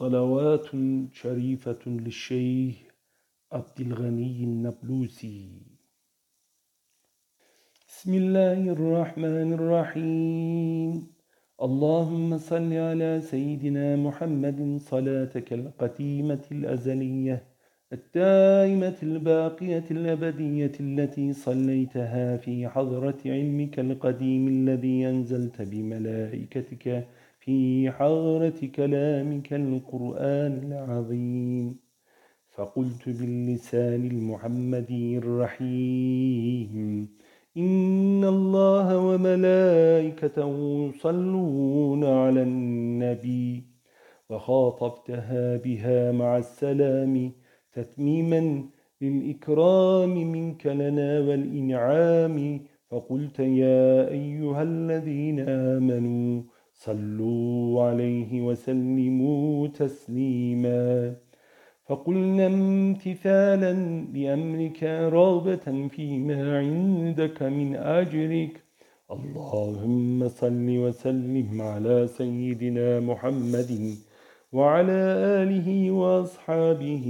صلوات شريفة للشيخ عبد الغني النبلوسي. بسم الله الرحمن الرحيم. اللهم صل على سيدنا محمد صلاتك القديمة الأزلية الدائمة الباقية الأبدية التي صليتها في حضرة علمك القديم الذي أنزلت بملائكتك في حضرة كلامك القرآن العظيم. فقلت باللسان المحمدي الرحيم إن الله وملائكته يصلون على النبي وخاطبتها بها مع السلام تتميما للإكرام منك لنا والإنعام. فقلت يا أيها الذين آمنوا صلوا عليه وسلموا تسليما. فقلنا امتثالا لأمرك رغبة فيما عندك من أجرك. اللهم صل وسلم على سيدنا محمد وعلى آله وأصحابه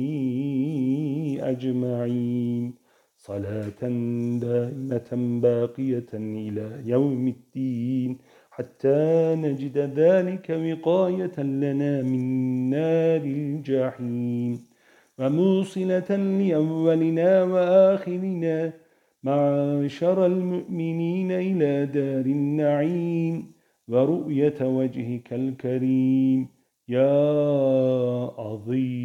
أجمعين. صلاة دائمة باقية إلى يوم الدين. حتى نجد ذلك وقاية لنا من نار الجحيم وموصلة لأولنا وآخرنا معاشر المؤمنين إلى دار النعيم ورؤية وجهك الكريم. يا عظيم.